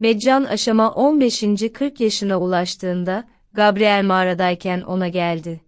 Meccan aşama 15. 40 yaşına ulaştığında, Gabriel mağaradayken ona geldi.